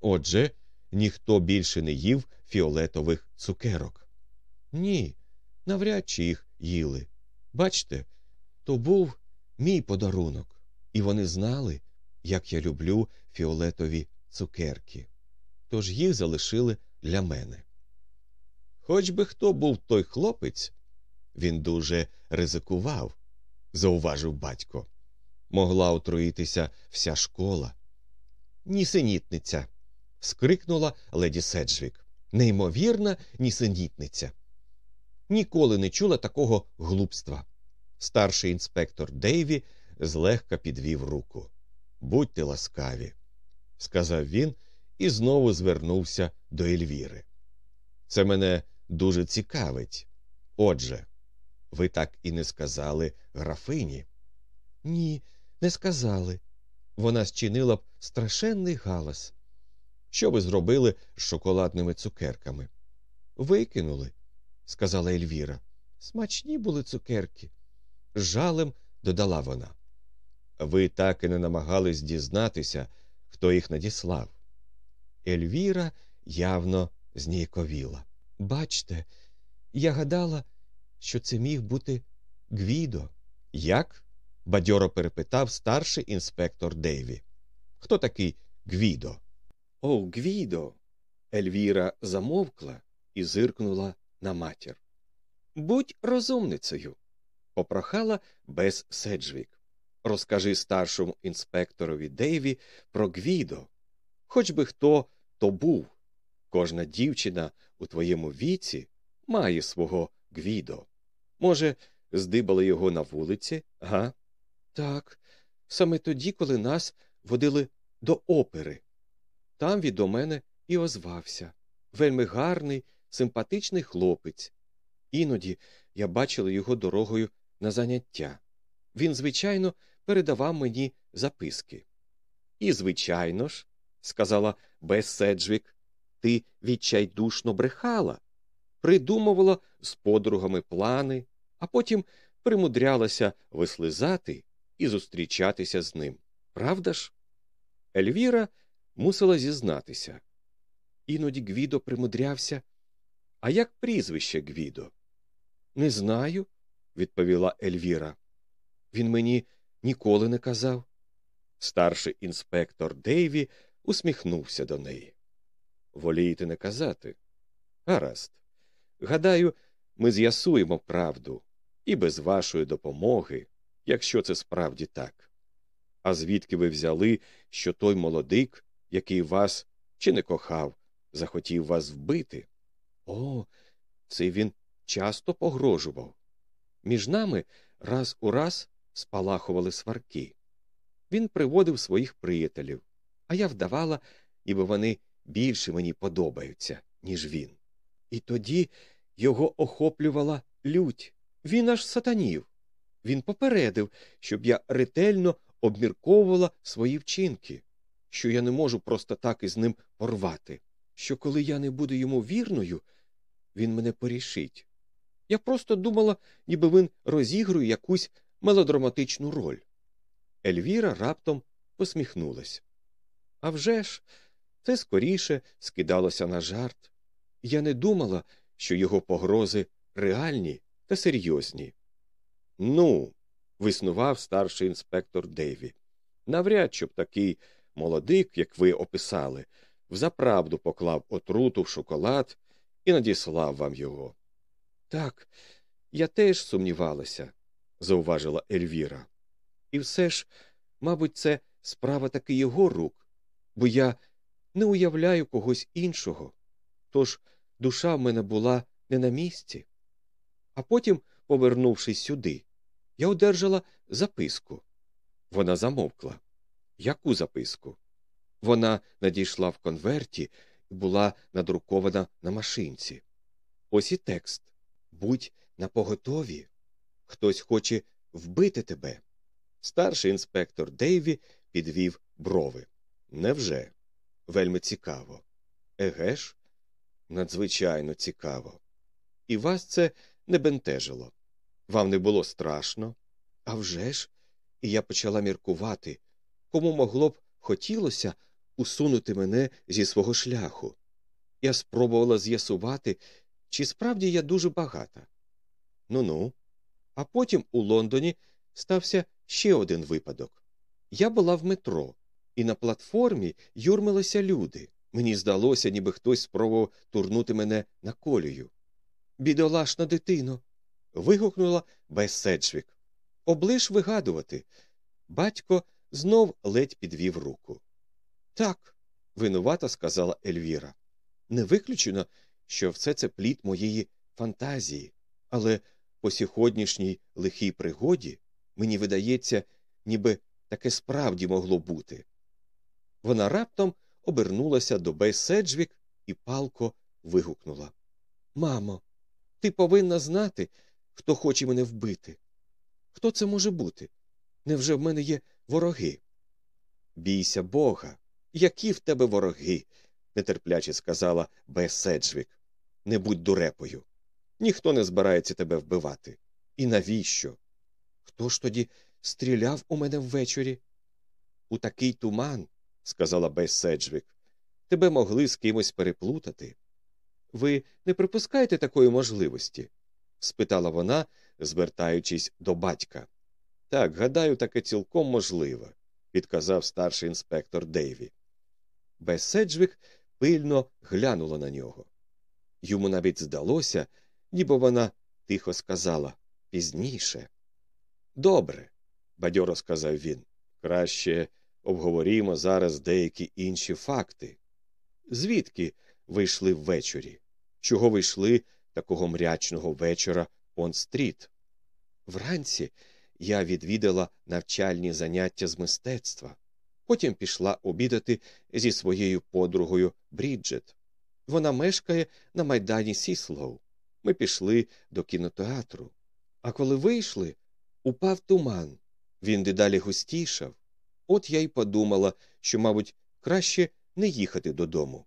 Speaker 1: Отже, ніхто більше не їв фіолетових цукерок.
Speaker 2: Ні, навряд чи їх їли. Бачте, то був мій подарунок, і вони знали, як я люблю фіолетові цукерки. Тож їх залишили для мене.
Speaker 1: Хоч би хто був той хлопець, він дуже ризикував, зауважив батько. Могла отруїтися вся школа.
Speaker 2: Нісенітниця. скрикнула леді Седжвік. Неймовірна нісенітниця. Ніколи не чула такого глупства. Старший інспектор Дейві злегка підвів руку.
Speaker 1: Будьте ласкаві, сказав він і знову звернувся до Ельвіри. Це мене дуже цікавить. Отже, ви так і не сказали графині?
Speaker 2: Ні, не сказали. Вона зчинила б страшенний галас.
Speaker 1: Що ви зробили з шоколадними цукерками?
Speaker 2: Викинули, сказала Ельвіра. Смачні були цукерки. З жалем додала вона.
Speaker 1: Ви так і не намагались дізнатися, хто їх надіслав.
Speaker 2: Ельвіра явно зніяковіла. Бачте, я гадала, що це міг бути Гвідо.
Speaker 1: Як? бадьоро перепитав старший інспектор Дейві. Хто такий Гвідо?
Speaker 2: О, Гвідо. Ельвіра замовкла і зиркнула на матір. Будь розумницею, попрохала Бес Седжвік. Розкажи старшому інспекторові Дейві про Гвідо. Хоч би хто то був. Кожна дівчина у твоєму віці має свого Гвідо. Може, здибали його на вулиці, га? Так, саме тоді, коли нас водили до опери. Там він до мене і озвався. Вельми гарний, симпатичний хлопець. Іноді я бачила його дорогою на заняття. Він, звичайно, передавав мені записки. І, звичайно ж, сказала Бес Седжвік, ти відчайдушно брехала, придумувала з подругами плани, а потім примудрялася вислизати і зустрічатися з ним. Правда ж? Ельвіра мусила зізнатися. Іноді Гвідо примудрявся. А як прізвище Гвідо? Не знаю, відповіла Ельвіра. Він мені ніколи не казав. Старший інспектор Дейві усміхнувся до неї. Волієте не казати? Гаразд. Гадаю, ми з'ясуємо правду і без вашої допомоги, якщо це справді так. А звідки ви взяли, що той молодик, який вас чи не кохав, захотів вас вбити? О, це він часто погрожував. Між нами раз у раз спалахували сварки. Він приводив своїх приятелів, а я вдавала, ніби вони більше мені подобаються, ніж він. І тоді його охоплювала лють. Він аж сатанів. Він попередив, щоб я ретельно обмірковувала свої вчинки, що я не можу просто так із ним порвати, що коли я не буду йому вірною, він мене порішить. Я просто думала, ніби він розігрує якусь мелодраматичну роль. Ельвіра раптом посміхнулась. А вже ж, це скоріше скидалося на жарт. Я не думала, що його погрози реальні та серйозні. Ну, виснував старший інспектор Дейві. Навряд щоб такий молодик, як ви описали, взаправду поклав отруту в шоколад і надіслав вам його. Так, я теж сумнівалася, зауважила Ельвіра. І все ж, мабуть, це справа таки його рук, бо я не уявляю когось іншого. Тож душа в мене була не на місці. А потім, повернувшись сюди, я одержала записку. Вона замовкла. Яку записку? Вона надійшла в конверті і була надрукована на машинці. Ось і текст Будь напоготові. Хтось хоче вбити тебе. Старший інспектор Дейві підвів брови. Невже? Вельми цікаво. Еге ж? Надзвичайно цікаво. І вас це не бентежило. Вам не було страшно? А вже ж? І я почала міркувати, кому могло б хотілося усунути мене зі свого шляху. Я спробувала з'ясувати, чи справді я дуже багата. Ну ну. А потім у Лондоні стався ще один випадок. Я була в метро, і на платформі юрмилися люди. Мені здалося, ніби хтось спробував турнути мене на колію. Бідолашна дитино. вигукнула Бес Седжвік. Облиш вигадувати. Батько знов ледь підвів руку. Так, винувато сказала Ельвіра. Не виключено, що все це плід моєї фантазії, але по сьогоднішній лихій пригоді мені видається, ніби таке справді могло бути. Вона раптом обернулася до Бей Седжвік і палко вигукнула Мамо, ти повинна знати, хто хоче мене вбити. Хто це може бути? Невже в мене є вороги? Бійся бога. Які в тебе вороги? нетерпляче сказала Бе Седжвік. Не будь дурепою. Ніхто не збирається тебе вбивати. І навіщо? Хто ж тоді стріляв у мене ввечері? У такий туман, сказала Бе Седжвік, тебе могли з кимось переплутати. Ви не припускаєте такої можливості? спитала вона, звертаючись до батька. Так, гадаю, таке цілком можливе, підказав старший інспектор Дейві. Бе Седжвік пильно глянула на нього. Йому навіть здалося, ніби вона тихо сказала пізніше. Добре, бадьоро сказав він. Краще обговорімо зараз деякі інші факти. Звідки ви йшли ввечері? Чого ви йшли такого мрячного вечора Понт-стріт? Вранці я відвідала навчальні заняття з мистецтва. Потім пішла обідати зі своєю подругою Бріджет. Вона мешкає на майдані Сіслоу. Ми пішли до кінотеатру. А коли вийшли, упав туман. Він дедалі густішав. От я й подумала, що, мабуть, краще не їхати додому.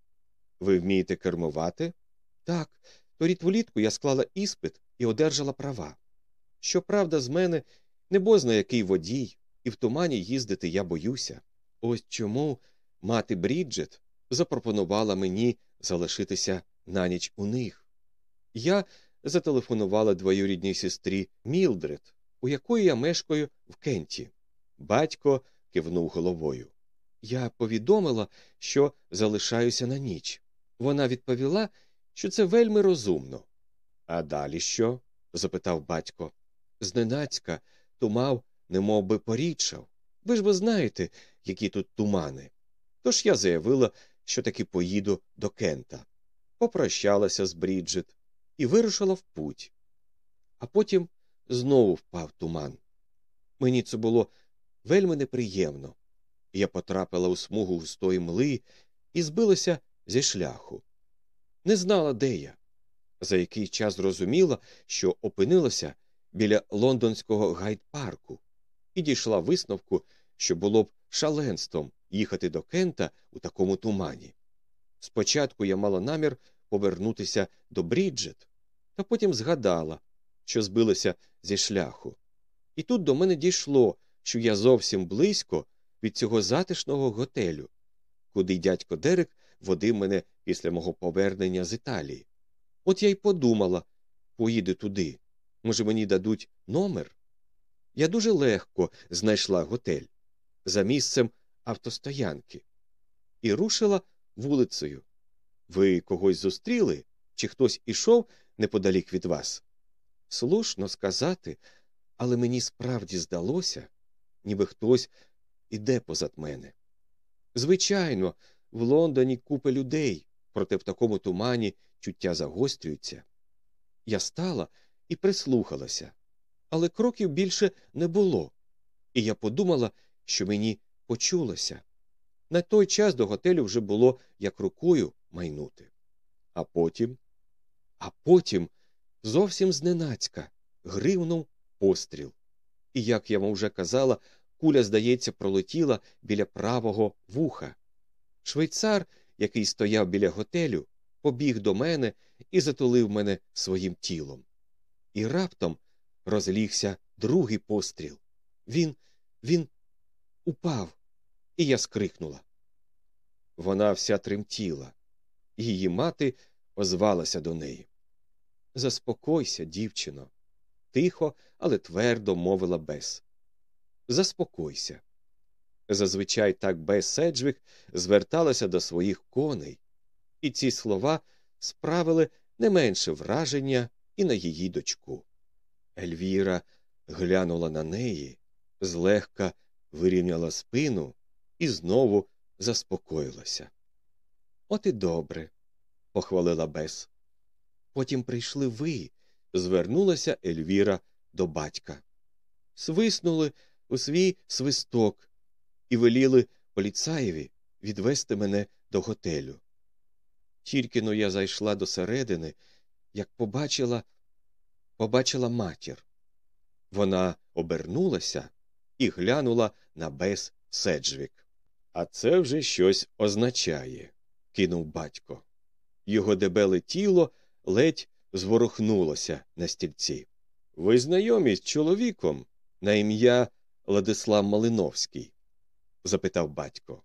Speaker 2: Ви вмієте кермувати? Так, торік влітку я склала іспит і одержала права. Щоправда, з мене небозна який водій, і в тумані їздити я боюся. Ось чому мати Бріджет запропонувала мені залишитися на ніч у них. Я зателефонувала двоюрідній сестрі Мілдред, у якої я мешкаю в Кенті. Батько кивнув головою. Я повідомила, що залишаюся на ніч. Вона відповіла, що це вельми розумно. А далі що? запитав батько. Зненацька тумав, немов би порічав. Ви ж ви знаєте, які тут тумани. Тож я заявила, що таки поїду до Кента, попрощалася з Бріджит і вирушила в путь. А потім знову впав туман. Мені це було вельми неприємно. Я потрапила у смугу густої мли і збилася зі шляху. Не знала, де я. За який час зрозуміла, що опинилася біля лондонського гайд-парку, і дійшла висновку, що було б шаленством їхати до Кента у такому тумані. Спочатку я мала намір повернутися до Бріджет, та потім згадала, що збилася зі шляху. І тут до мене дійшло, що я зовсім близько від цього затишного готелю, куди дядько Дерек водив мене після мого повернення з Італії. От я й подумала поїду туди. Може, мені дадуть номер? Я дуже легко знайшла готель за місцем автостоянки і рушила вулицею. Ви когось зустріли? Чи хтось ішов неподалік від вас? Слушно сказати, але мені справді здалося, ніби хтось іде позад мене. Звичайно, в Лондоні купа людей, проте в такому тумані чуття загострюються. Я стала і прислухалася, але кроків більше не було, і я подумала, що мені почулося. На той час до готелю вже було як рукою майнути. А потім, а потім зовсім зненацька гривнув постріл. І, як я вам вже казала, куля, здається, пролетіла біля правого вуха. Швейцар, який стояв біля готелю, побіг до мене і затулив мене своїм тілом. І раптом розлігся другий постріл. Він, він упав, і я скрикнула. Вона вся тремтіла, її мати озвалася до неї. Заспокойся, дівчино, тихо, але твердо мовила Бес. Заспокойся. Зазвичай так Бес Седжвік зверталася до своїх коней, і ці слова справили не менше враження і на її дочку. Ельвіра глянула на неї, злегка вирівняла спину і знову заспокоїлася. От і добре, похвалила Бес. Потім прийшли ви, звернулася Ельвіра до батька. Свиснули у свій свисток і веліли поліцаєві відвести мене до готелю. Тільки но я зайшла до середини, як побачила, побачила матір. Вона обернулася і глянула на Бес Седжвік. А це вже щось означає, кинув батько. Його дебеле тіло ледь зворухнулося на стільці. Ви знайомі з чоловіком на ім'я Владислав Малиновський? запитав батько.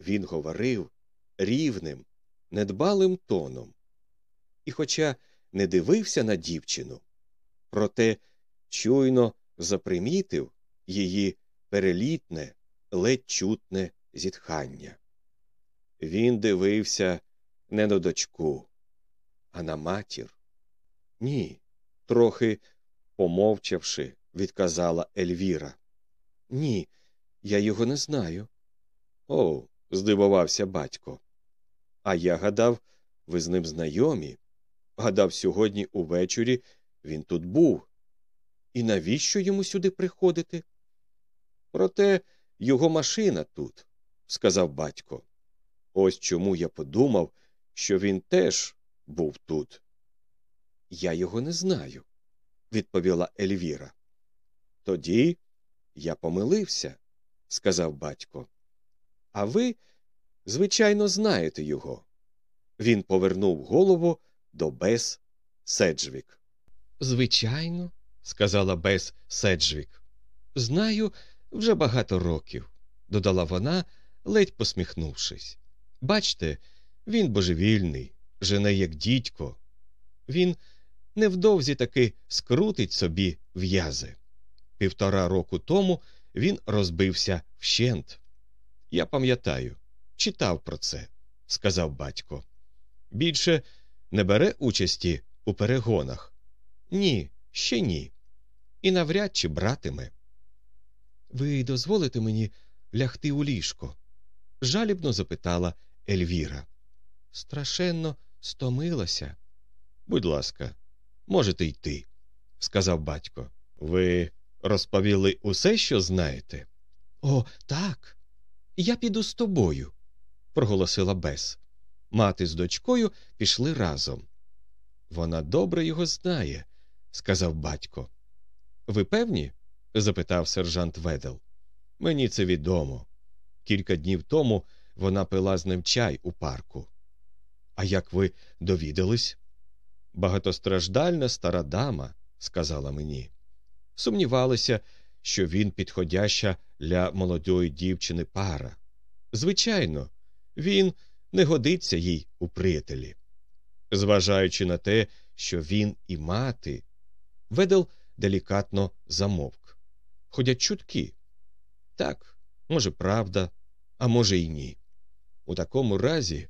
Speaker 2: Він говорив рівним, недбалим тоном. І, хоча не дивився на дівчину, проте чуйно запримітив її перелітне, ледь чутне зітхання. Він дивився не на дочку, а на матір. Ні, трохи помовчавши, відказала Ельвіра. Ні, я його не знаю. О, здивувався батько. А я гадав, ви з ним знайомі. Гадав, сьогодні увечері він тут був. І навіщо йому сюди приходити? Проте його машина тут, сказав батько. Ось чому я подумав, що він теж був тут. Я його не знаю, відповіла Ельвіра. Тоді я помилився, сказав батько. А ви, звичайно, знаєте його. Він повернув голову до Бес Седжвік. Звичайно, сказала Бес Седжвік. Знаю вже багато років, додала вона, ледь посміхнувшись. Бачте, він божевільний, жене як дідько. Він невдовзі таки скрутить собі в'язи. Півтора року тому він розбився вщент. Я пам'ятаю, читав про це, сказав батько. Більше не бере участі у перегонах? Ні, ще ні. І навряд чи братиме. Ви дозволите мені лягти у ліжко? жалібно запитала Ельвіра. Страшенно стомилася. Будь ласка, можете йти, сказав батько. Ви розповіли усе, що знаєте? О, так. Я піду з тобою, проголосила Бес. Мати з дочкою пішли разом. Вона добре його знає, сказав батько. Ви певні? запитав сержант Ведел. Мені це відомо. Кілька днів тому вона пила з ним чай у парку. А як ви довідались? Багатостраждальна стара дама, сказала мені. Сумнівалися, що він підходяща для молодої дівчини пара. Звичайно, він не годиться їй у приятелі. Зважаючи на те, що він і мати, ведел делікатно замовк. Ходять чутки. Так, може, правда, а може, й ні. У такому разі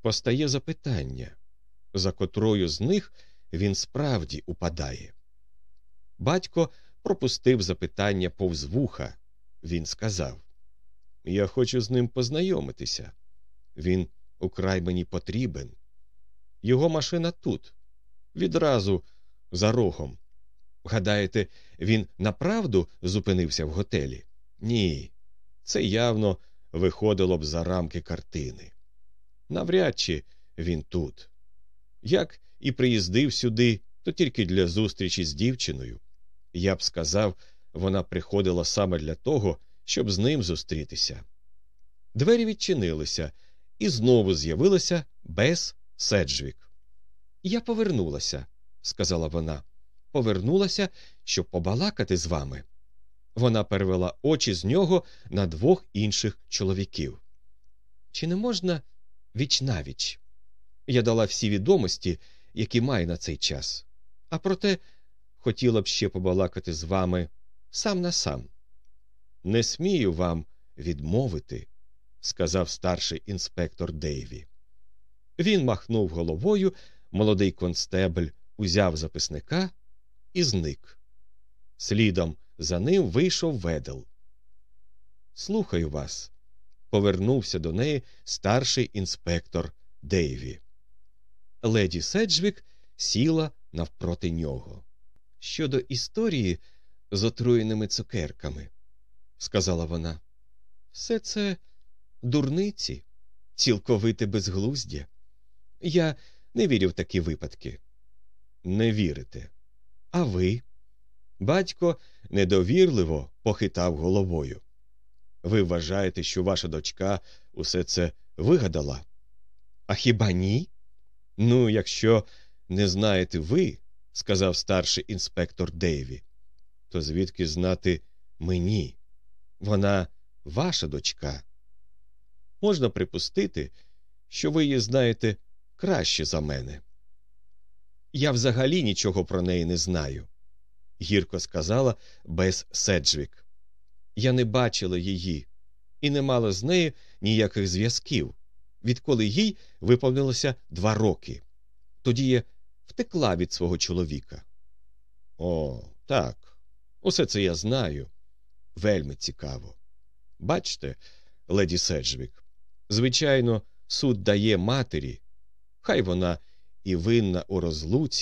Speaker 2: постає запитання, за котрою з них він справді упадає. Батько пропустив запитання повз вуха. Він сказав Я хочу з ним познайомитися. Він украй мені потрібен. Його машина тут, відразу за рогом. Гадаєте, він направду зупинився в готелі? Ні, це явно виходило б за рамки картини. Навряд чи він тут. Як і приїздив сюди, то тільки для зустрічі з дівчиною. Я б сказав, вона приходила саме для того, щоб з ним зустрітися. Двері відчинилися, і знову з'явилася Бес Седжвік. Я повернулася, сказала вона. Повернулася, щоб побалакати з вами. Вона перевела очі з нього на двох інших чоловіків. Чи не можна віч навіч? Я дала всі відомості, які маю на цей час, а проте хотіла б ще побалакати з вами сам на сам. Не смію вам відмовити, сказав старший інспектор Дейві. Він махнув головою, молодий констебль узяв записника і зник. Слідом за ним вийшов ведел. Слухаю вас, повернувся до неї старший інспектор Дейві. Леді Седжвік сіла навпроти нього. Щодо історії з отруєними цукерками, сказала вона, Все це дурниці, цілковите безглуздя. Я не вірю в такі випадки.
Speaker 1: Не вірите.
Speaker 2: А ви?
Speaker 1: Батько недовірливо похитав головою. Ви вважаєте, що ваша дочка усе це вигадала?
Speaker 2: А хіба ні?
Speaker 1: Ну, якщо не знаєте ви, сказав старший інспектор Дейві, то звідки знати мені? Вона ваша дочка. Можна припустити, що ви її знаєте краще за мене.
Speaker 2: Я взагалі нічого про неї не знаю,
Speaker 1: гірко сказала Бес Седжвік.
Speaker 2: Я не бачила її і не мала з нею ніяких зв'язків, відколи їй виповнилося два роки. Тоді я втекла від свого чоловіка.
Speaker 1: О, так, усе це я знаю. Вельми цікаво. Бачте, леді Седжвік, звичайно, суд дає матері, хай вона і винна у розлуці.